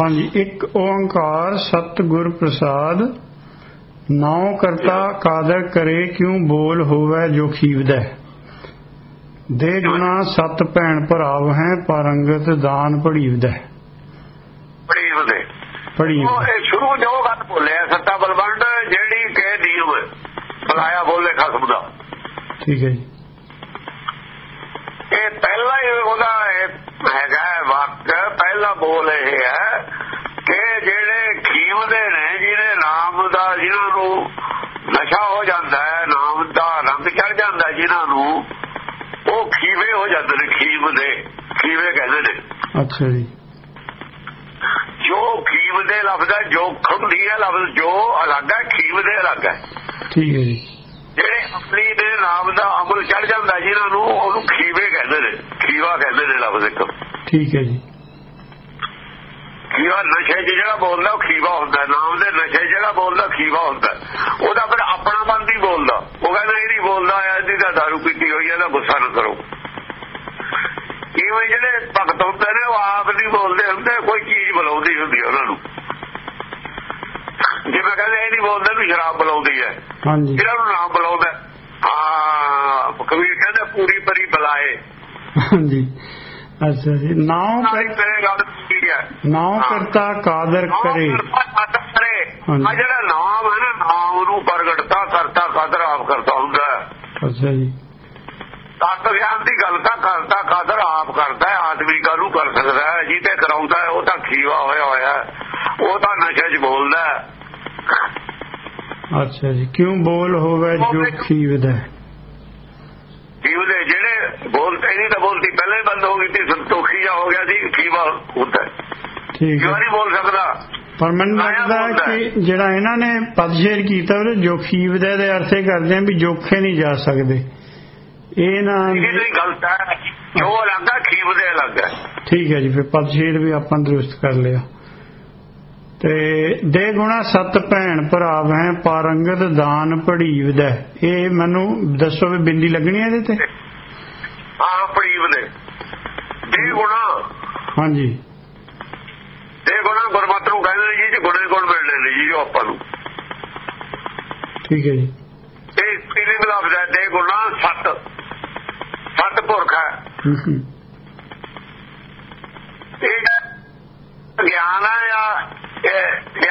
ਹਾਂਜੀ। ਇੱਕ ਓੰਕਾਰ ਸਤਿਗੁਰ ਪ੍ਰਸਾਦ ਨਾਉ ਕਰਤਾ ਕਾਦਰ ਕਰੇ ਕਿਉ ਬੋਲ ਹੋਵੇ ਜੋ ਖੀਵਦੈ। ਦੇ ਗੁਣਾ ਸਤ ਭੈਣ ਭਰਾਵ ਹੈ ਪਰੰਗਤ ਦਾਨ ਪੜੀਵਦੈ ਬੜੀ ਉਹਦੇ ਪੜੀ ਉਹ ਇਹ ਸ਼ੁਰੂ ਜੋ ਗੱਲ ਬੋਲਿਆ ਸੱਤਾ ਬਲਵੰਡ ਜਿਹੜੀ ਕਹਿ ਨਿਯਮ ਬੁਲਾਇਆ ਬੋਲੇ ਖਸਮ ਦਾ। ਠੀਕ ਹੈ ਜੀ। ਇਹ ਪਹਿਲਾ ਹੀ ਉਹਦਾ ਹੈਗਾ ਵਾਕ ਪਹਿਲਾ ਬੋਲ ਇਹ ਹੈ ਕਿ ਜਿਹੜੇ ਖੀਵਦੇ ਨੇ ਜਿਹਨੇ ਨਾਮ ਦਾ ਜਿਹਨਾਂ ਨੂੰ ਨਸ਼ਾ ਹੋ ਜਾਂਦਾ ਹੈ ਨਾਮ ਦਾ ਰੰਗ ਚੜ ਜਾਂਦਾ ਹੈ ਜਿਹਨਾਂ ਨੂੰ। ਉਹ ਖੀਵੇ ਹੋ ਜਾਂਦੇ ਨੇ ਖੀਵਦੇ ਖੀਵੇ ਕਹਿੰਦੇ ਨੇ। ਅੱਛਾ ਜੀ। ਜੋ ਖੀਵਦੇ ਲਫ਼ਜ਼ ਹੈ ਜੋ ਖੁੰਦੀ ਹੈ ਲਫ਼ਜ਼ ਜੋ ਅਲੱਗ ਹੈ ਖੀਵਦੇ ਅਲੱਗ ਹੈ। ਠੀਕ ਹੈ ਜੀ। ਜਿਹੜੇ ਅਮਲੀ ਦੇ ਨਾਮ ਦਾ ਅਮਲ ਚੜ ਜਾਂਦਾ ਜਿਹਨਾਂ ਨੂੰ ਉਹਨੂੰ ਖੀਵੇ ਕਹਿੰਦੇ ਨੇ ਖੀਵਾ ਕਹਿੰਦੇ ਨੇ ਲਫ਼ਜ਼ ਇੱਕ। ਠੀਕ ਹੈ ਜੀ। ਖੀਵਾ ਨਸ਼ੇ ਜਿਹੜਾ ਬੋਲਦਾ ਉਹ ਖੀਵਾ ਹੁੰਦਾ। ਨਾਮ ਦੇ ਨਸ਼ੇ ਜਿਹੜਾ ਬੋਲਦਾ ਖੀਵਾ ਹੁੰਦਾ। ਉਹਦਾ ਫਿਰ ਆਪਣਾ ਬੰਦ ਹੀ ਬੋਲਦਾ। ਉਹ ਕਹਿੰਦਾ ਇਹ ਨਹੀਂ ਬੋਲਦਾ ਆ ਇਹਦੀ ਤਾਂ ਦਾਰੂ ਪੀਤੀ ਹੋਈ ਹੈ ਤਾਂ ਗੁੱਸਾ ਨਾ ਕਰੋ। ਇਵੇਂ ਜਿਹੜੇ ਭਗਤ ਹੁੰਦੇ ਨੇ ਉਹ ਆਪ ਨਹੀਂ ਬੋਲਦੇ ਹੁੰਦੇ ਕੋਈ ਚੀਜ਼ ਬੁਲਾਉਂਦੀ ਹੁੰਦੀ ਉਹਨਾਂ ਨੂੰ। ਜਿਵੇਂ ਕਹਿੰਦੇ ਇਹ ਨਹੀਂ ਬੋਲਦੇ ਨੂੰ ਸ਼ਰਾਬ ਬੁਲਾਉਂਦੀ ਹੈ ਹਾਂਜੀ। ਇਹਨਾਂ ਨੂੰ ਨਾਮ ਬੁਲਾਉਂਦਾ ਹਾਂ ਕਬੀਰ ਕਹਿੰਦਾ ਪੂਰੀ ਪਰੀ ਬੁਲਾਏ। ਹਾਂਜੀ। ਅੱਛਾ ਜੀ ਨਾਲੇ ਕਰ ਗੱਲ ਹੈ। ਨਾਉ ਕਰਤਾ ਕਾਦਰ ਕਰੇ। ਆ ਜਿਹੜਾ ਨਾਮ ਹੈ ਨਾ ਨਾਮ ਨੂੰ ਪ੍ਰਗਟਤਾ ਕਰਤਾ ਕਦਰ ਆਪ ਕਰਤਾ ਹੁੰਦਾ ਅੱਛਾ ਜੀ। ਤਤ ਗਿਆਨ ਦੀ ਗੱਲ ਤਾਂ ਕਰਤਾ ਕਦਰ ਆਪ ਕਰਦਾ ਹੈ ਆਦਮੀ ਕਾਹਨੂੰ ਕਰ ਸਕਦਾ ਹੈ? ਜਿਹਦੇ ਕਰਾਉਂਦਾ ਉਹ ਤਾਂ ਖੀਵਾ ਹੋਇਆ ਹੋਇਆ। ਉਹ ਤਾਂ ਨਸ਼ੇ 'ਚ ਬੋਲਦਾ। ਅੱਛਾ ਜੀ। ਕਿਉਂ ਬੋਲ ਹੋਵੇ ਜੋ ਖੀਵਦੈ ਦੇ ਜਿਹੜੇ ਬੋਲਤੇ ਨਹੀਂ ਤਾਂ ਬੋਲਤੀ ਪਹਿਲਾਂ ਹੀ ਬੰਦ ਹੋ ਗਈ ਤੇ ਸੰਤੋਖੀਆ ਹੋ ਗਿਆ ਸੀ ਖੀਵਾ ਹੁੰਦਾ ਹੈ। ਠੀਕ ਕਿਉਂ ਹੈ। ਨਹੀਂ ਬੋਲ ਸਕਦਾ। ਪਰ ਮੈਨੂੰ ਲੱਗਦਾ ਕਿ ਜਿਹੜਾ ਇਹਨਾਂ ਨੇ ਪਦਸ਼ੇਰ ਕੀਤਾ ਉਹ ਜੋ ਖੀਵਦੈ ਦੇ ਅਰਥੇ ਕਰਦੇ ਆ ਵੀ ਜੋਖੇ ਨਹੀਂ ਜਾ ਸਕਦੇ। ਇਹ ਨਾ ਇਹ ਗਲਤ ਹੈ ਜੋ ਅਲੱਗ ਹੈ ਖੀਵ ਦੇ ਅਲੱਗ ਹੈ ਠੀਕ ਹੈ ਜੀ ਫਿਰ ਪਦਸ਼ੇਰ ਵੀ ਆਪਾਂ ਦਰੁਸਤ ਕਰ ਲਿਆ। ਤੇ ਦੇ ਗੁਣਾ ਸਤ ਭੈਣ ਭਰਾਵ ਪਾਰੰਗਤ ਦਾਨ ਪੜੀਵਦੈ ਇਹ ਮੈਨੂੰ ਦੱਸੋ ਵੀ ਬਿੰਦੀ ਲੱਗਣੀ ਹੈ ਇਹਦੇ ਤੇ? ਆਹ ਪੜੀਵ ਦੇ ਦੇ ਗੁਣਾ। ਹਾਂਜੀ। ਦੇ ਗੁਣਾ ਗੁਰਮਤਿ ਨੂੰ ਕਹਿੰਦੇ ਨੇ ਜੀ ਜੇ ਗੁਣੇ ਗੁਣ ਮਿਲਣੇ ਨੇ ਜੀ ਆਪਾਂ ਨੂੰ। ਠੀਕ ਹੈ ਜੀ। ਇਹ ਤੀਨੇ ਲਫ਼ਜ਼ ਹੈ ਦੇ ਗੁਣਾ ਸਤ। ਸਤ ਪੁਰਖ ਹੈ। ਇਹ ਗਿਆਨ ਹੈ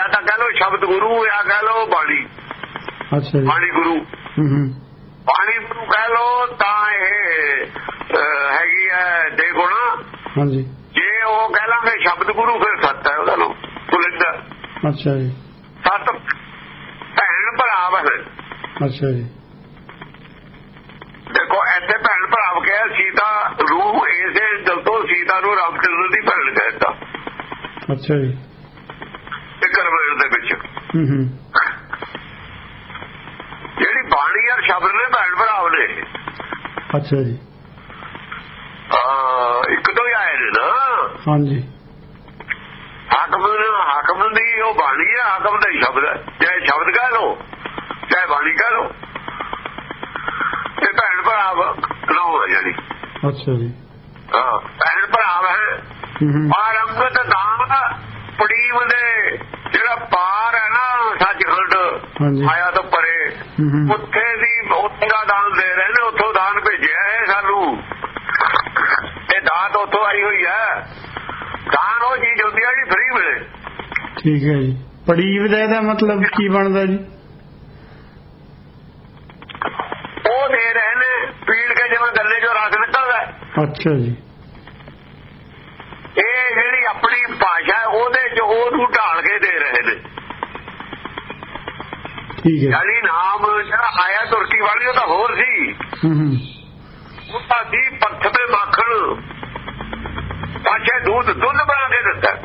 ਜਾਂ ਤਾਂ ਕਹ ਲੋ ਸ਼ਬਦ ਗੁਰੂ ਜਾਂ ਕਹ ਲੋ ਬਾਣੀ। ਅੱਛਾ ਜੀ। ਬਾਣੀ ਗੁਰੂ। ਬਾਣੀ ਗੁਰੂ ਕਹਿ ਲੋ ਤਾਂ ਇਹ ਹੈਗੀ ਹੈ ਦੇ ਗੁਣਾ। ਹਾਂਜੀ। ਜੇ ਉਹ ਕਹਿ ਲਾਂਗੇ ਸ਼ਬਦ ਗੁਰੂ ਫਿਰ ਸੱਤ ਹੈ ਉਹਦਾ ਨਾਮ ਪੁਲਿੰਦਾ ਅੱਛਾ ਜੀ। ਸੱਤ ਭੈਣ ਭਰਾ ਹੈ ਅੱਛਾ ਜੀ। ਦੇਖੋ ਇੱਥੇ ਭੈਣ ਭਰਾ ਕਿਹਾ ਸੀਤਾ ਰੂਹ ਇਸੇ ਦਿਲ ਤੋਂ ਸੀਤਾ ਨੂੰ ਰਾਮਚੰਦਰ ਦੀ ਭੈਣ ਕਹਿੰਦਾ ਅੱਛਾ ਜੀ। ਰਮਾਇਣ ਦੇ ਵਿੱਚ। ਜਿਹੜੀ ਬਾਣੀ ਔਰ ਸ਼ਬਦ ਨੇ ਭੈਣ ਭਰਾ ਨੇ ਅੱਛਾ ਜੀ। ਆਹ, ਇੱਕ ਤੋਂ ਹੀ ਆਏ ਨੇ ਨਾ। ਹਾਂਜੀ। ਹਾਕਮ ਹਾਕਮ ਦੀ ਉਹ ਬਾਣੀ ਹੈ ਹਾਕਮ ਦਾ ਹੀ ਸ਼ਬਦ ਹੈ ਚਾਹੇ ਸ਼ਬਦ ਕਹਿ ਲੋ ਚਾਹੇ ਬਾਣੀ ਕਹਿ ਲੋ ਤੇ ਭੈਣ ਭਰਾ ਨਾ ਹੋ ਜਾਣੀ। ਅੱਛਾ ਜੀ। ਹਾਂ ਭੈਣ ਭਰਾ ਹੈ ਪਾਰੰਗਤ ਦਾਨ ਪੜੀਵ ਦੇ। ਜਿਹੜਾ ਪਾਰ ਹੈ ਨਾ ਸੱਚਖੰਡ। ਆਇਆ ਤੋਂ ਪਰੇ। ਉੱਥੇ ਦੀ ਉੱਥੇ ਦਾ ਦਾਨ ਦੇ ਰਹੇ ਨੇ ਉੱਥੋਂ ਦਾਨ ਭੇਜਿਆ ਹੈ ਸਾਨੂੰ ਇਹ ਦਾਤ ਉੱਥੋਂ ਆਈ ਹੋਈ ਹੈ ਦਾਨ ਉਹ ਚੀਜ਼ ਹੁੰਦੀ ਹੈ ਜੀ ਫ੍ਰੀ ਮਿਲੇ ਠੀਕ ਹੈ ਜੀ ਪੜੀਵ ਦਾ ਇਹਦਾ ਮਤਲਬ ਕੀ ਬਣਦਾ ਜੀ ਉਹ ਦੇ ਰਹੇ ਨੇ ਪੀੜ ਕੇ ਜਿਵੇਂ ਗੱਲੇ ਚੋਂ ਰਸ ਨਿਕਲਦਾ। ਅੱਛਾ ਜੀ ਇਹ ਜਿਹੜੀ ਆਪਣੀ ਭਾਸ਼ਾ ਉਹਦੇ ਚ ਉਹਨੂੰ ਢਾਲ ਕੇ ਦੇ ਰਹੇ ਨੇ ਠੀਕ ਹੈ। ਯਾਨੀ ਨਾਮ ਜਿਹੜਾ ਆਇਆ ਤੁਰਕੀ ਵਾਲੀ ਉਹ ਤਾਂ ਹੋਰ ਸੀ। ਹਮ ਹਮ ਉਹਦਾ ਦੀ ਪੱਥ ਤੇ ਮੱਖਣ। ਪਾਛੇ ਦੁੱਧ ਦੁੱਧ ਬਣਾ ਕੇ ਦਿੱਤਾ।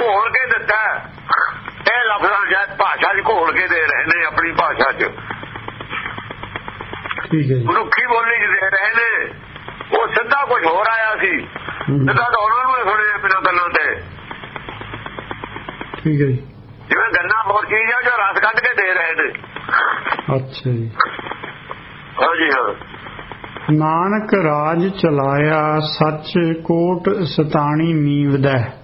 ਘੋਲ ਕੇ ਦਿੱਤਾ। ਇਹ ਲਫ਼ਜ਼ਾਂ ਜਦ ਭਾਸ਼ਾ 'ਚ ਘੋਲ ਕੇ ਦੇ ਰਹੇ ਨੇ ਆਪਣੀ ਭਾਸ਼ਾ 'ਚ। ਠੀਕ ਹੈ ਮਨੁੱਖੀ ਬੋਲੀ 'ਚ ਦੇ ਰਹੇ ਨੇ। ਉਹ ਸਿੱਧਾ ਕੁਝ ਹੋਰ ਆਇਆ ਸੀ। ਸਿੱਧਾ ਤਾਂ ਉਹਨਾਂ ਨੂੰ ਹੀ ਸੁਣਿਆ ਬਿਨਾਂ ਗੱਲਾਂ ਤੇ। ਠੀਕ ਹੈ ਹੋਰ ਚੀਜ਼ ਆ ਜੋ ਰਸ ਕੱਢ ਕੇ ਦੇ ਰਹੇ ਨੇ? ਅੱਛਾ ਜੀ। ਹਾਂਜੀ ਹਾਂ। ਨਾਨਕ ਰਾਜ ਚਲਾਇਆ ਸੱਚ ਕੋਟ ਸਤਾਣੀ ਮੀਵਦਾ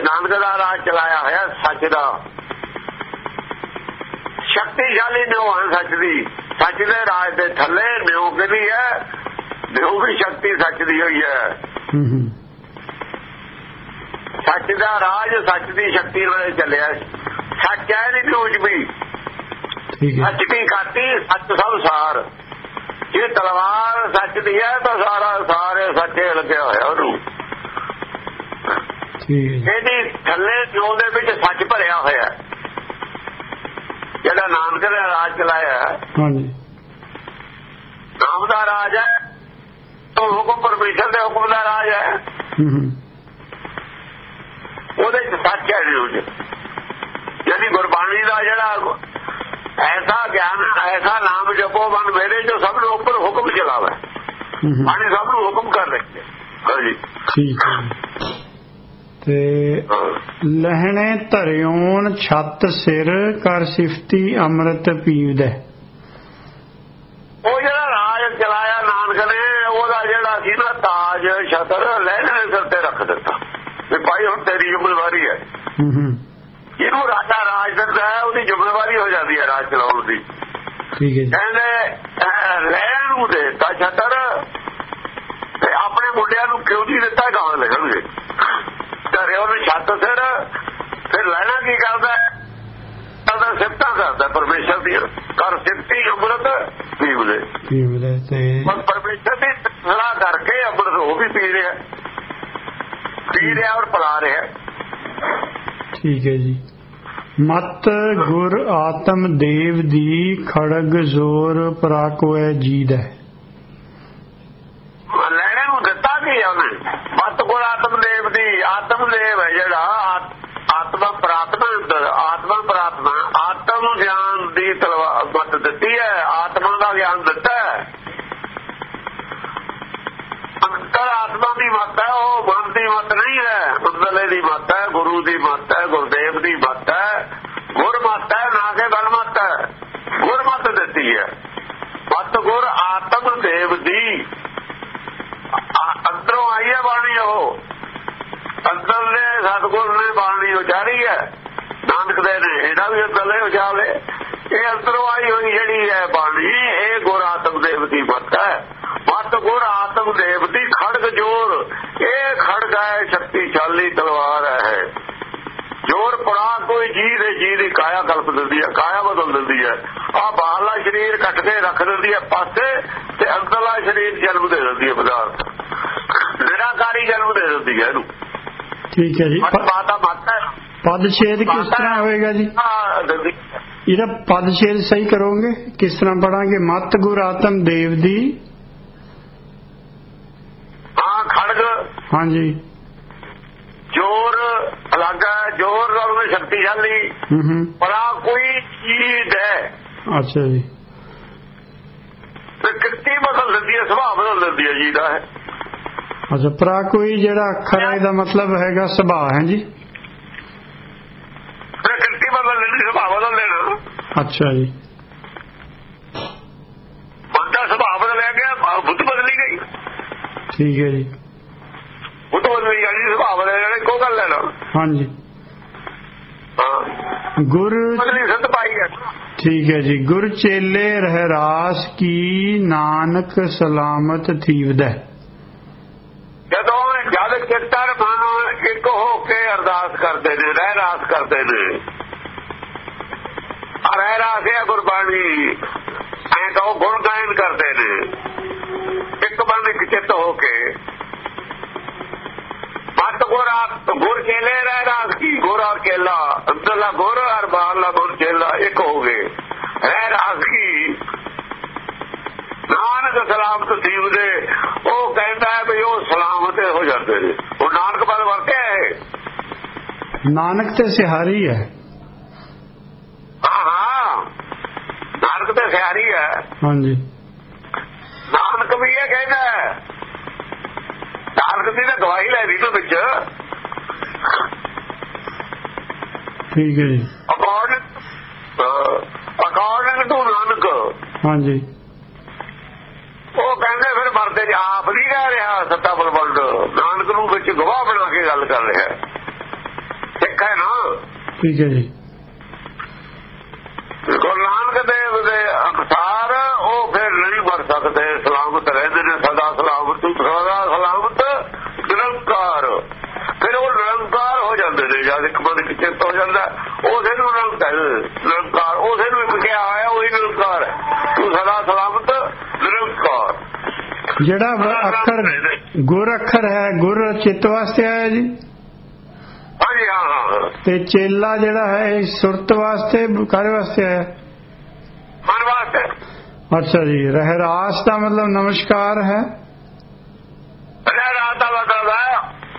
ਨਾਨਕ ਦਾ ਰਾਜ ਚਲਾਇਆ ਹੋਇਆ ਸੱਚ ਦਾ। ਸ਼ਕਤੀਸ਼ਾਲੀ ਨਿਉ ਹੈ ਸੱਚ ਦੀ। ਸੱਚ ਦੇ ਰਾਜ ਦੇ ਥੱਲੇ ਨਿਉ ਕਿਹਦੀ ਹੈ? ਨਿਉ ਵੀ ਸ਼ਕਤੀ ਸੱਚ ਦੀ ਹੋਈ ਹੈ। ਹੂੰ ਹੂੰ। ਸੱਚ ਦਾ ਰਾਜ ਸੱਚ ਦੀ ਸ਼ਕਤੀ ਨਾਲ ਚੱਲਿਆ। ਸੱਚ ਹੈ ਨਹੀਂ ਨਿਊਜ ਵੀ। ਸੱਚ ਕੀ ਖਾਤੀ ਸੱਚ ਸਭ ਸਾਰ। ਜੇ ਤਲਵਾਰ ਸੱਚ ਦੀ ਹੈ ਤਾਂ ਸਾਰਾ ਸਾਰੇ ਸੱਚੇ ਲੱਗਿਆ ਹੋਇਆ ਉਹਨੂੰ। ਠੀਕ ਹੈ ਜੀ। ਇਹਦੀ ਥੱਲੇ ਨਿਉ ਦੇ ਵਿੱਚ ਸੱਚ ਭਰਿਆ ਹੋਇਆ। ਜਿਹੜਾ ਨਾਨਕ ਨੇ ਰਾਜ ਚਲਾਇਆ ਹਾਂਜੀ। ਨਾਮ ਦਾ ਰਾਜ ਹੈ। ਉਹ ਹੁਕਮ ਪਰਮੇਸ਼ਰ ਦੇ ਹੁਕਮ ਦਾ ਰਾਜ ਹੂੰ। ਉਹਦੇ ਚ ਸੱਚ ਹੈ ਨਿਊਜ ਯਾਨੀ ਗੁਰਬਾਣੀ ਦਾ ਜਿਹੜਾ ਐਸਾ ਗਿਆਨ ਐਸਾ ਨਾਮ ਜਪੋ ਮਨ ਮੇਰੇ ਜੋ ਸਭ ਨੂੰ ਉੱਪਰ ਹੁਕਮ ਚਲਾਵੇ। ਬਾਣੀ ਸਭ ਨੂੰ ਹੁਕਮ ਕਰ ਰਹੀ ਹੈ। ਹਾਂਜੀ ਠੀਕ ਹੈ। ਜੀ। ਤੇ। ਲਹਿਣੇ ਧਰਿਓਨ ਛੱਤ ਸਿਰ ਕਰ ਸਿਫਤੀ ਅੰਮ੍ਰਿਤ ਪੀਵਦੈ। ਉਹ ਜਿਹੜਾ ਰਾਜ ਚਲਾਇਆ ਨਾਨਕ ਨੇ ਉਹਦਾ ਜਿਹੜਾ ਸੀ ਨਾ ਤਾਜ ਛਤਰ ਲੈਣੇ ਸਿਰ ਤੇ ਰੱਖ ਦਿੱਤਾ। ਭਾਈ ਹੁਣ ਤੇਰੀ ਜ਼ਿੰਮੇਵਾਰੀ ਹੈ। ਜਿਹਨੂੰ ਰਾਜਾ ਰਾਜ ਦਿੰਦਾ ਹੈ ਉਹਦੀ ਜ਼ਿੰਮੇਵਾਰੀ ਹੋ ਜਾਂਦੀ ਹੈ ਰਾਜ ਚਲਾਉਣ ਦੀ। ਠੀਕ ਹੈ ਜੀ। ਕਹਿੰਦੇ ਅਹ, ਲੈਣ ਨੂੰ ਦੇ ਤਾਂ ਛਤਰ ਤੇ ਆਪਣੇ ਮੁੰਡਿਆਂ ਨੂੰ ਕਿਉਂ ਨਹੀਂ ਦਿੱਤਾ ਗਾਂ ਲੱਗਣਗੇ ਘਰੇ ਉਹਨੂੰ ਛੱਤ ਸਿਰ ਫਿਰ ਲੈਣਾ ਕੀ ਕਰਦਾ ਕਰਦਾ ਸਿਫਤਾਂ ਕਰਦਾ ਪਰਮੇਸ਼ਰ ਦੀ ਕਰ ਸਿਫਤੀ ਅੰਮ੍ਰਿਤ ਪੀਵਲੇ ਪੀਵਦੈ ਤੇ ਪਰ ਪਰਮੇਸ਼ਰ ਦੀ ਸਲਾਹ ਕਰਕੇ ਅੰਮ੍ਰਿਤ ਉਹ ਵੀ ਪੀ ਰਿਹਾ ਪੀ ਰਿਹਾ ਔਰ ਪਲਾ ਰਿਹਾ। ਠੀਕ ਹੈ ਜੀ। ਮਤ ਗੁਰ ਆਤਮ ਦੇਵ ਦੀ ਖੜਗ ਜ਼ੋਰ ਪਰਾਕੋਏ ਜੀਦੈ। ਲੈਣੇ ਨੂੰ ਦਿੱਤਾ ਕੀ ਉਹਨੇ? ਮਤ ਗੁਰ ਆਤਮ ਦੇਵ ਦੀ ਆਤਮ ਦੇਵ ਹੈ ਜਿਹੜਾ ਆਤ- ਆਤਮਾ ਪ੍ਰਾਤਮਾ ਅੰਦਰ ਆਤਮਾ ਪ੍ਰਾਤਮਾ ਆਤਮ ਗਿਆਨ ਦੀ ਤਲਵਾਰ ਮਤ ਦਿੱਤੀ ਹੈ ਆਤਮਾ ਦਾ ਗਿਆਨ ਦਿੱਤਾ ਹੈ। ਅੰਤਰ ਆਤਮਾ ਦੀ ਮਤ ਹੈ ਉਹ ਦੀ ਮਤ ਨਹੀਂ ਹੈ। ਅੰਦਰਲੇ ਦੀ ਮਤ ਹੈ, ਗੁਰੂ ਦੀ ਮਤ ਹੈ, ਗੁਰਦੇਵ ਦੀ ਮਤ ਹੈ। ਗੁਰਮਤ ਹੈ, ਨਾ ਕਿ ਬਲ ਮਤ ਹੈ। ਗੁਰਮਤ ਦਿੱਤੀ ਹੈ। ਮਤ ਗੁਰ ਆਤਮ ਦੇਵ ਦੀ। ਅੰਦਰੋਂ ਆਈ ਹੈ ਬਾਣੀ ਉਹ। ਅੰਦਰਲੇ ਸਤਗੁਰ ਨੇ ਬਾਣੀ ਉਚਾਰੀ ਹੈ। ਨਾਨਕ ਦੇ ਨੇ, ਇਹਦਾ ਵੀ ਅੰਦਰਲੇ ਉਚਾਰੇ। ਇਹ ਅੰਦਰੋਂ ਆਈ ਹੋਈ ਜਿਹੜੀ ਹੈ ਬਾਣੀ, ਇਹ ਗੁਰ ਆਤਮ ਦੇਵ ਦੀ ਮਤ ਹੈ। ਮਤ ਗੁਰ ਆਤਮ ਦੇਵ ਦੀ ਖੜਗ ਜੋਰ। ਇਹ ਖੜਗ ਹੈ ਸ਼ਕਤੀਸ਼ਾਲੀ ਤਲਵਾਰ ਹੈ ਜੋਰ ਪੜਾ ਕੋਈ ਜੀ ਦੇ ਜੀ ਦੀ ਕਾਇਆ ਕਲਪ ਦਿੰਦੀ ਹੈ ਕਾਇਆ ਬਦਲ ਦਿੰਦੀ ਹੈ। ਆ ਬਾਹਰਲਾ ਸਰੀਰ ਕੱਟ ਕੇ ਰੱਖ ਦਿੰਦੀ ਹੈ ਪਾਸੇ ਤੇ ਅੰਦਰਲਾ ਸਰੀਰ ਜਨਮ ਦੇ ਦਿੰਦੀ ਹੈ ਪਦਾਰਥ। ਨਿਰਾਕਾਰੀ ਜਨਮ ਦੇ ਦਿੰਦੀ ਹੈ ਇਹਨੂੰ। ਠੀਕ ਹੈ ਜੀ। ਮਤ ਮਾਤਾ ਪਦ ਛੇਦ ਕਿਸ ਤਰ੍ਹਾਂ ਹੋਏਗਾ ਜੀ? ਇਹਦਾ ਪਦ ਛੇਦ ਸਹੀ ਕਰੋਗੇ? ਕਿਸ ਤਰ੍ਹਾਂ ਪੜਾਂਗੇ? ਮਤ ਗੁਰ ਆਤਮ ਦੇਵ ਦੀ ਹਾਂ ਖੜਗ ਹਾਂਜੀ। ਜੋਰ ਅਲੱਗ ਹੈ ਜੋਰ ਦਾ ਉਹਨੇ ਸ਼ਕਤੀਸ਼ਾਲੀ ਹੂੰ ਹੂੰ। ਪੜਾ ਕੋਈ ਚੀਜ਼ ਹੈ। ਅੱਛਾ ਜੀ। ਤੇ ਕਿਰਤੀ ਬਦਲ ਦਿੰਦੀ ਹੈ ਸੁਭਾਅ ਬਦਲ ਦਿੰਦੀ ਹੈ ਜੀ ਦਾ ਹੈ ਅੱਛਾ ਪ੍ਰਾ ਕੋਈ ਜਿਹੜਾ ਅੱਖਰ ਹੈ ਇਹਦਾ ਮਤਲਬ ਹੈਗਾ ਸੁਭਾਅ ਹੈ ਜੀ? ਪ੍ਰਕਿਰਤੀ ਬਦਲ ਦਿੰਦੀ ਸੁਭਾਅ ਬਦਲ ਦੇਣਾ। ਅੱਛਾ ਜੀ। ਬੰਦਾ ਸੁਭਾਅ ਬਦਲਿਆ ਗਿਆ ਬੁੱਧ ਬਦਲੀ ਗਈ। ਠੀਕ ਹੈ ਜੀ ਬੁੱਧ ਬਦਲੀ ਗਈ ਸੁਭਾਅ ਬਦਲ ਜਾਣਾ ਕੋ ਗੱਲ ਲੈਣਾ ਹਾਂਜੀ। ਗੁਰ ਬਦਲੀ ਸੰਤ ਪਾਈ ਹੈ ਠੀਕ ਹੈ ਜੀ। ਗੁਰ ਚੇਲੇ ਰਹਿ ਰਾਸ ਕੀ ਨਾਨਕ ਸਲਾਮਤ ਥੀਵਦੈ। ਜਦੋਂ ਜਦ ਚਿੱਤਰ ਮਨ ਇੱਕ ਹੋ ਕੇ ਅਰਦਾਸ ਕਰਦੇ ਨੇ ਰਹਿ ਰਾਸ ਕਰਦੇ ਨੇ। ਆ ਰਹਿ ਰਾਸ ਹੈ ਗੁਰਬਾਣੀ। ਐ ਕਹੋ ਗੁਣ ਗਾਇਨ ਕਰਦੇ ਨੇ। ਇੱਕ ਬੰਦ ਇੱਕ ਚਿੱਤ ਹੋ ਕੇ। ਮਤ ਗੁਰ ਆਪ ਗੁਰ ਚੇਲੇ ਰਹਿ ਰਾਸ ਕੀ ਗੁਰ ਔਰ ਕੇਲਾ ਅੰਦਰਲਾ ਗੁਰ ਔਰ ਬਾਹਰਲਾ ਗੁਰ ਚੇਲਾ ਇੱਕ ਹੋ ਗਏ ਰਹਿ ਰਾਸ ਕੀ ਨਾਨਕ ਸਲਾਮਤ ਦੀਵ ਦੇ ਉਹ ਕਹਿੰਦਾ ਹੈ ਵੀ ਉਹ ਸਲਾਮਤ ਹੋ ਜਾਂਦੇ ਨੇ ਉਹ ਨਾਨਕ ਪਦ ਵਰਤਿਆ ਹੈ ਨਾਨਕ ਤੇ ਸਿਹਾਰੀ ਹੈ ਹਾਂ ਹਾਂ ਨਾਨਕ ਤੇ ਸਿਆਰੀ ਹੈ ਹਾਂਜੀ ਨਾਨਕ ਵੀ ਇਹ ਕਹਿੰਦਾ ਹੈ। ਨਾਨਕ ਦੀ ਤਾਂ ਗਵਾਹੀ ਲੈ ਰਹੀ ਤੋਂ ਵਿੱਚ। ਠੀਕ ਹੈ ਜੀ। According according to Nanak. ਹਾਂਜੀ। ਉਹ ਕਹਿੰਦੇ ਫਿਰ ਮਰਦੇ ਚ ਆਪ ਨਹੀਂ ਰਹਿ ਰਿਹਾ ਸੱਤਾ ਬਲਬੰਡ ਨਾਨਕ ਨੂੰ ਵਿੱਚ ਗਵਾਹ ਬਣਾ ਕੇ ਗੱਲ ਕਰ ਰਿਹਾ। ਠੀਕ ਹੈ ਜੀ। ਗੁਰੂ ਨਾਨਕ ਦੇਵ ਦੇ ਅਨੁਸਾਰ ਉਹ ਫਿਰ ਨਹੀਂ ਮਰ ਸਕਦੇ। ਸਲਾਮਤ ਰਹਿੰਦੇ ਨੇ ਸਦਾ ਸਲਾਮਤ ਸਦਾ ਸਲਾਮਤ ਨਿਰੰਕਾਰ ਫਿਰ ਉਹ ਨਿਰੰਕਾਰ ਹੋ ਜਾਂਦੇ ਨੇ ਜਦ ਇੱਕ ਵਿੱਚ ਚਿੱਤ ਹੋ ਜਾਂਦਾ ਉਹਦੇ ਨੂੰ ਨਿਰੰਕਾਰ ਨਿਰੰਕਾਰ ਉਹਦੇ ਨੂੰ ਕਿਹਾ ਆਇਆ ਉਹੀ ਨਿਰੰਕਾਰ ਤੂੰ ਸਦਾ ਸਲਾਮਤ ਨਿਰੰਕਾਰ। ਜਿਹੜਾ ਅੱਖਰ ਗੁਰ ਅੱਖਰ ਹੈ ਗੁਰ ਚਿੱਤ ਵਾਸਤੇ ਆਇਆ ਜੀ? ਹਾਂਜੀ ਹਾਂ ਤੇ ਚੇਲਾ ਜਿਹੜਾ ਹੈ ਇਹ ਸੁਰਤ ਵਾਸਤੇ ਕਾਹਦੇ ਵਾਸਤੇ ਆਇਆ? ਮਨ ਵਾਸਤੇ। ਅੱਛਾ ਜੀ ਰਹਿਰਾਸ ਦਾ ਮਤਲਬ ਨਮਸਕਾਰ ਹੈ? ਰਾਤ ਦਾ ਮਤਲਬ ਹੈ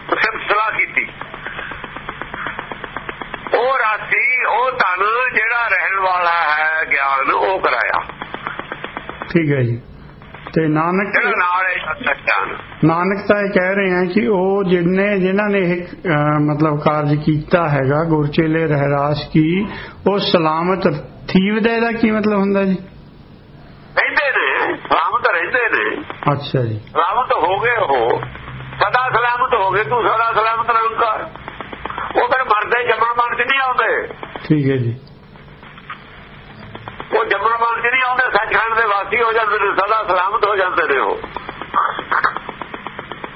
ਸਿਰਫ ਸਲਾਹ ਕੀਤੀ ਉਹ ਰਾਤੀ ਉਹ ਤਨ ਜਿਹੜਾ ਰਹਿਣ ਵਾਲਾ ਹੈ ਗਿਆਨ ਉਹ ਕਰਾਇਆ। ਠੀਕ ਹੈ ਜੀ। ਤੇ ਨਾਨਕ ਹੈ ਨਾਨਕ ਤਾਂ ਇਹ ਕਹਿ ਰਹੇ ਆ ਕਿ ਉਹ ਜਿੰਨੇ ਜਿਨ੍ਹਾਂ ਨੇ ਇਹ ਮਤਲਬ ਕਾਰਜ ਕੀਤਾ ਹੈਗਾ ਗੁਰਚੇਲੇ ਰਹਿਰਾਸ ਕੀ ਉਹ ਸਲਾਮਤ ਥੀਵਦੇ ਦਾ ਕੀ ਮਤਲਬ ਹੁੰਦਾ ਜੀ? ਰਹਿੰਦੇ ਨੇ ਸਲਾਮਤ ਰਹਿੰਦੇ ਨੇ। ਅੱਛਾ ਜੀ। ਸਲਾਮਤ ਹੋ ਗਏ ਉਹ। ਸਦਾ ਸਲਾਮਤ ਹੋ ਗਏ ਤੂੰ ਸਦਾ ਸਲਾਮਤ ਨਿਰੰਕਾਰ ਉਹ ਫਿਰ ਮਰਦੇ ਜੰਮਣ ਮਨ ਚ ਨਹੀਂ ਆਉਂਦੇ। ਠੀਕ ਹੈ ਜੀ। ਉਹ ਜੰਮਣ ਮਨ ਚ ਨਹੀਂ ਆਉਂਦੇ ਸੱਚਖੰਡ ਦੇ ਵਾਸੀ ਹੋ ਜਾਂਦੇ ਨੇ ਸਦਾ ਸਲਾਮਤ ਹੋ ਜਾਂਦੇ ਨੇ ਉਹ।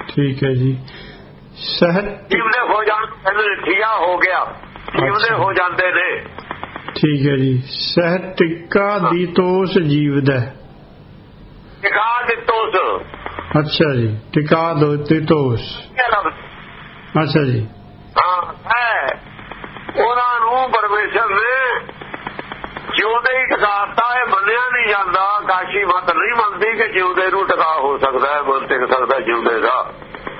ਠੀਕ ਹੈ ਜੀ। ਸਹਿਤ ਜੀਵਦੇ ਹੋ ਜਾਣ ਕਹਿੰਦੇ ਠੀਆ ਹੋ ਗਿਆ। ਜੀਵਦੇ। ਹੋ ਜਾਂਦੇ ਨੇ। ਠੀਕ ਹੈ ਜੀ। ਸਹਿਤ ਟਿੱਕਾ ਦੀ ਤੋਸ ਜੀਵਦਾ। ਟਿਕਾ ਦਿੱਤੋਸ। ਅੱਛਾ ਜੀ। ਟਿਕਾ ਦੋ ਤੇ ਤੋਸ ਅੱਛਾ ਜੀ। ਹਾਂ, ਹੈ। ਉਹਨਾਂ ਨੂੰ ਪਰਮੇਸ਼ਰ ਨੇ ਜਿਉਂਦੇ ਹੀ ਟਿਕਾਤਾ, ਇਹ ਮੰਨਿਆ ਨਹੀਂ ਜਾਂਦਾ। ਕਾਸ਼ੀ ਮਤ ਨਹੀਂ ਮੰਨਦੀ ਕਿ ਜਿਉਂਦੇ ਨੂੰ ਟਿਕਾ ਹੋ ਸਕਦਾ ਹੈ ਮਨ ਟਿਕ ਸਕਦਾ ਜਿਉਂਦੇ ਦਾ।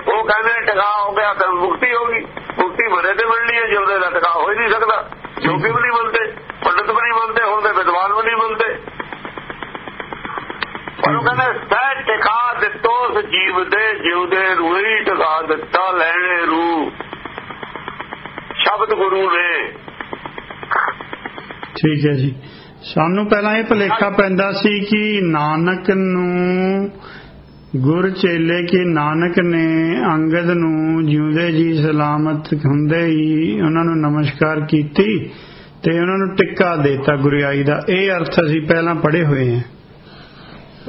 ਉਹ ਕਹਿੰਦੇ ਟਿਕਾ ਹੋ ਗਿਆ ਤਾਂ ਮੁਕਤੀ ਹੋ ਗਈ। ਮੁਕਤੀ ਮਰੇ ਤੇ ਮਿਲਣੀ ਹੈ, ਜਿਉਂਦੇ ਦਾ ਟਿਕਾ ਹੋ ਹੀ ਨਹੀਂ ਸਕਦਾ। ਜੋਗੀ ਵੀ ਨਹੀਂ ਮੰਨਦੇ, ਪੰਡਤ ਵੀ ਨਹੀਂ ਮੰਨਦੇ, ਹੁਣ ਦੇ ਵਿਦਵਾਨ ਵੀ ਨਹੀਂ ਮੰਨਦੇ। ਉਹਨੂੰ ਕਹਿੰਦੇ, ਸਹਿ ਟਿਕਾ ਦਿੱਤੋ ਉਸ ਜੀਵ ਦੇ ਜਿਉਂਦੇ ਨੂੰ ਹੀ ਟਿਕਾ ਦਿੱਤਾ, ਲੈਣੇ ਰੂ ਸ਼ਬਦ ਗੁਰੂ ਨੇ। ਠੀਕ ਹੈ ਜੀ। ਸਾਨੂੰ ਪਹਿਲਾਂ ਇਹ ਭੁਲੇਖਾ ਪੈਂਦਾ ਸੀ ਕਿ ਨਾਨਕ ਨੂੰ ਗੁਰ ਚੇਲੇ ਕਿ ਨਾਨਕ ਨੇ ਅੰਗਦ ਨੂੰ ਜਿਉਂਦੇ ਜੀ ਸਲਾਮਤ ਹੁੰਦੇ ਹੀ ਉਹਨਾਂ ਨੂੰ ਨਮਸਕਾਰ ਕੀਤੀ ਤੇ ਉਹਨਾਂ ਨੂੰ ਟਿੱਕਾ ਦੇਤਾ ਗੁਰਿਆਈ ਦਾ। ਇਹ ਅਰਥ ਅਸੀਂ ਪਹਿਲਾਂ ਪੜ੍ਹੇ ਹੋਏ ਹਾਂ।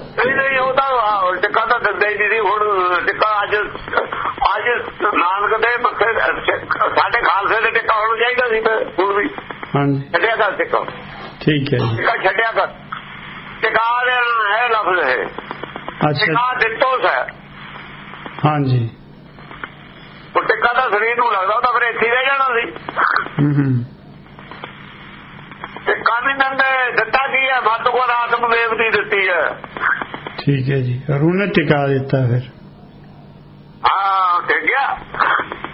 ਨਹੀਂ ਨਹੀਂ ਉਹ ਤਾਂ ਟਿੱਕਾ ਤਾਂ ਦਿੰਦੇ ਹੀ ਨਹੀਂ ਹੁਣ ਟਿੱਕਾ ਅੱਜ ਅੱਜ ਨਾਨਕ ਦੇ ਮੱਥੇ ਸਾਡੇ ਖਾਲਸੇ ਦੇ ਟਿੱਕਾ ਹੋਣਾ ਚਾਹੀਦਾ ਸੀ ਫਿਰ ਹੁਣ ਵੀ। ਹਾਂਜੀ। ਛੱਡਿਆ ਕਰ ਟਿੱਕਾ। ਠੀਕ ਹੈ ਜੀ। ਟਿੱਕਾ ਛੱਡਿਆ ਕਰ। ਟਿਕਾ ਦੇ ਹੈ ਲਫ਼ਜ਼ ਹੈ ਅੱਛਾ ਟਿਕਾ ਦਿੱਤੋਸ ਹੈ। ਹਾਂਜੀ। ਉਹ ਟਿੱਕਾ ਤਾਂ ਸਰੀਰ ਨੂੰ ਲੱਗਦਾ ਉਹ ਤਾਂ ਫਿਰ ਇੱਥੇ ਰਹਿ ਜਾਣਾ ਸੀ। ਹੂੰ ਹੂੰ। ਟਿੱਕਾ ਨਹੀਂ ਦਿੰਦੇ ਦਿੱਤਾ ਕੀ ਹੈ? ਮੱਤ ਕੋ ਆਤਮ ਦੇਵ ਦੀ ਦਿੱਤੀ ਹੈ। ਠੀਕ ਹੈ ਜੀ। ਉਹਨੇ ਟਿਕਾ ਦਿੱਤਾ ਫਿਰ। ਹਾਂ ਟਿਕ ਗਿਆ।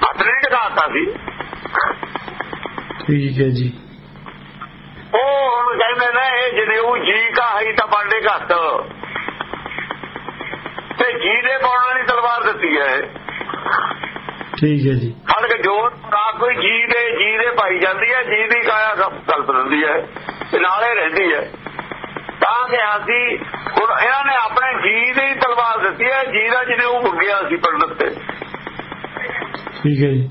ਹੱਥ ਨਹੀਂ ਟਿਕਾਤਾ ਸੀ। ਠੀਕ ਹੈ ਜੀ। ਉਹ ਹੁਣ ਕਹਿੰਦੇ ਨੇ ਇਹ ਜਨੇਊ ਜੀ ਕਾ ਹੈ ਤਾਂ ਬਾਂਡੇ ਘੱਟ। ਤੇ ਜੀ ਦੇ ਪਾਉਣ ਵਾਲੀ ਤਲਵਾਰ ਦਿੱਤੀ ਹੈ ਠੀਕ ਹੈ ਜੀ। ਹਲਕ ਜੋਰ ਨਾ ਕੋਈ ਜੀ ਦੇ ਜੀ ਦੇ ਪਾਈ ਜਾਂਦੀ ਹੈ ਜੀ ਦੀ ਕਾਇਆ ਕਲਪ ਦਿੰਦੀ ਹੈ ਤੇ ਨਾਲੇ ਰਹਿੰਦੀ ਹੈ। ਤਾਂ ਕਿ ਅਸੀਂ ਹੁਣ ਇਹਨਾਂ ਨੇ ਆਪਣੇ ਜੀ ਦੀ ਤਲਵਾਰ ਦਿੱਤੀ ਹੈ ਜੀ ਦਾ ਜਨੇਊ ਮੰਗਿਆ ਸੀ ਪੰਡਤ ਤੇ। ਠੀਕ ਹੈ ਜੀ।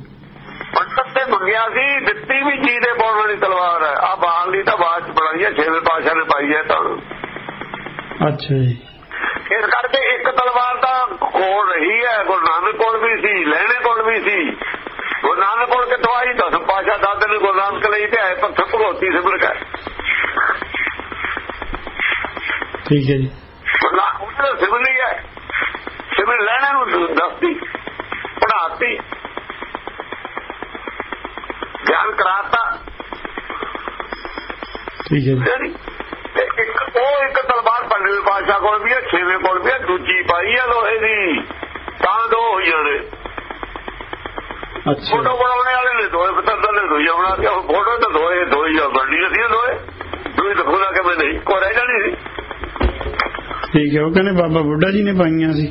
ਪੰਡਤ ਤੇ ਮੰਗਿਆ ਸੀ ਦਿੱਤੀ ਵੀ ਜੀ ਦੇ ਪਾਉਣ ਵਾਲੀ ਤਲਵਾਰ ਹੈ। ਆ ਬਾਲ ਦੀ ਤਾਂ ਬਾਅਦ ਚ ਬਣਾਈ ਹੈ ਛੇਵੇਂ ਪਾਸ਼ਾ ਨੇ ਪਾਈ ਹੈ ਤਾਂ। ਅੱਛਾ ਜੀ। ਇਸ ਕਰਕੇ ਇੱਕ ਤਲਵਾਰ ਤਾਂ ਕੋਲ ਰਹੀ ਹੈ ਗੁਰੂ ਨਾਨਕ ਕੋਲ ਵੀ ਸੀ ਲੈਣੇ ਕੋਲ ਵੀ ਸੀ। ਗੁਰੂ ਨਾਨਕ ਕੋਲ ਕਿਥੋਂ ਆਈ? ਦਸ ਪਾਸ਼ਾ ਦਾਦੇ ਨੇ ਗੁਰੂ ਨਾਨਕ ਲਈ ਤੇ ਆਏ ਪੱਥਰ ਭਗਵਤੀ ਸਿਮਰ ਕਰ। ਠੀਕ ਹੈ ਜੀ। ਉਹਨਾਂ ਸਿਮਰ ਲਈ ਹੈ। ਸਿਮਰ ਲੈਣੇ ਨੂੰ ਦੱਸਦੀ। ਕਰਾਤਾ ਠੀਕ ਹੈ ਜੀ। ਤੇ ਇੱਕ ਉਹ ਇੱਕ ਤਲਵਾਰ ਪੰਜਵੇਂ ਪਾਸ਼ਾ ਕੋਲ ਵੀ ਹੈ ਛੇਵੇਂ ਕੋਲ ਵੀ ਹੈ ਦੂਜੀ ਪਾਈ ਹੈ ਲੋਹੇ ਦੀ। ਤਾਂ ਦੋ ਹੋਈਆਂ ਨੇ। ਅੱਛਾ। ਫੋਟੋ ਬਣਾਉਣੇ ਵਾਲੇ ਨੇ ਦੋਏ ਪਤੰਦਰ ਨੇ ਦੋਈ ਬਣਾ ਕੇ ਫੋਟੋ ਤਾਂ ਦੋਏ ਦੋਈ ਆ ਬਣਨੀ ਸੀ ਦੋਏ ਦੋਈ ਦਿਖੂਗਾ ਕਿ ਮੈਂ ਨਹੀਂ ਕੋ ਰਹਿ ਜਾਣੀ ਸੀ। ਠੀਕ ਹੈ ਉਹ ਕਹਿੰਦੇ ਬਾਬਾ ਬੁੱਢਾ ਜੀ ਨੇ ਪਾਈਆਂ ਸੀ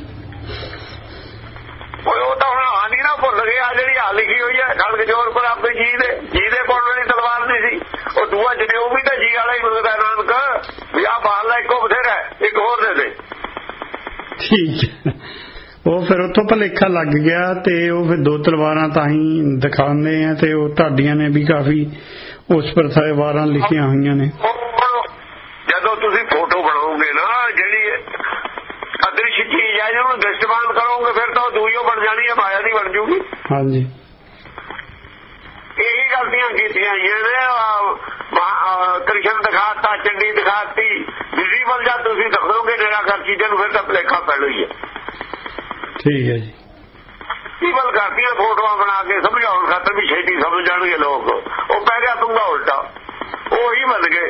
ਓਏ ਉਹ ਤਾਂ ਹੁਣ ਆਣੀ ਨਾ ਭੁੱਲ ਗਏ ਆ ਜਿਹੜੀ ਆ ਲਿਖੀ ਹੋਈ ਹੈ ਖਲਕ ਜੋਰ ਪਰ ਆਪੇ ਜੀ ਦੇ ਜੀ ਦੇ ਕੋਲ ਵਾਲੀ ਤਲਵਾਰ ਨਹੀਂ ਸੀ। ਉਹ ਦੂਆ ਜਿਹੜੇ ਉਹ ਵੀ ਤਾਂ ਜੀ ਵਾਲਾ ਹੀ ਮੰਗਦਾ ਨਾਨਕ। ਵੀ ਆ ਬਾਹਰਲਾ ਇੱਕੋ ਬਥੇਰਾ ਇੱਕ ਹੋਰ ਦੇ ਦੇ। ਠੀਕ ਉਹ ਫਿਰ ਉੱਥੋਂ ਭਲੇਖਾ ਲੱਗ ਗਿਆ ਤੇ ਉਹ ਫਿਰ ਦੋ ਤਲਵਾਰਾਂ ਤਾਂ ਹੀ ਦਿਖਾਉਂਦੇ ਆ ਤੇ ਉਹ ਢਾਡੀਆਂ ਨੇ ਵੀ ਕਾਫੀ ਉਸ ਪ੍ਰਥਾਏ ਵਾਰਾਂ ਲਿਖੀਆਂ ਹੋਈਆਂ ਨੇ। ਜਦੋਂ ਤੁਸੀਂ ਫੋਟੋ ਬਣਾਓਗੇ ਨਾ ਜਿਹੜੀ ਅਦ੍ਰਿਸ਼ ਚੀਜ਼ ਹੈ ਜਿਹਨੂੰ ਦ੍ਰਿਸ਼ਟਮਾਨ ਕਰੋਗੇ ਫਿਰ ਤਾਂ ਉਹ ਦੂਈਓ ਬਣ ਜਾਣੀ ਹੈ ਮਾਇਆ ਦੀ ਬਣ ਜੂਗੀ। ਹਾਂਜੀ। ਗਲਤੀਆਂ ਕੀਤੀਆਂ ਆਈਆਂ ਕ੍ਰਿਸ਼ਨ ਦਿਖਾਤਾ ਚੰਡੀ ਦਿਖਾਤੀ। ਬਿਜ਼ੀ ਵੱਲ ਜਾ ਤੁਸੀਂ ਦਿਖਾਓਗੇ ਨਿਰਾਕਰ ਚੀਜ਼ਾਂ ਨੂੰ ਫਿਰ ਤਾਂ ਭਲੇਖਾ ਪੈ ਲਈ ਹੈ ਠੀਕ ਹੈ ਜੀ। ਬੀਬਲ ਕਰਦੀਆਂ ਫੋਟੋਆਂ ਬਣਾ ਕੇ ਸਮਝਾਉਣ ਖਾਤਰ ਵੀ ਛੇਤੀ ਸਮਝ ਜਾਣਗੇ ਲੋਕ। ਉਹ ਪੈ ਗਿਆ ਤੁੰਗਾ ਉਲਟਾ। ਉਹ ਹੀ ਮੰਨ ਗਏ।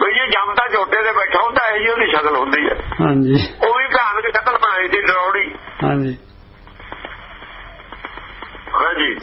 ਵੀ ਇਹ ਜੰਮਦਾ ਝੋਟੇ ਤੇ ਬੈਠਾ ਹੁੰਦਾ ਇਹ ਜੀ ਉਹਦੀ ਸ਼ਕਲ ਹੁੰਦੀ ਹੈ ਹਾਂਜੀ। ਉਹ ਵੀ ਕਹਾਣ ਦੀ ਸ਼ਕਲ ਬਣਾਈ ਸੀ ਡਰਾਉੜੀ ਹਾਂਜੀ। ਹਾਂਜੀ।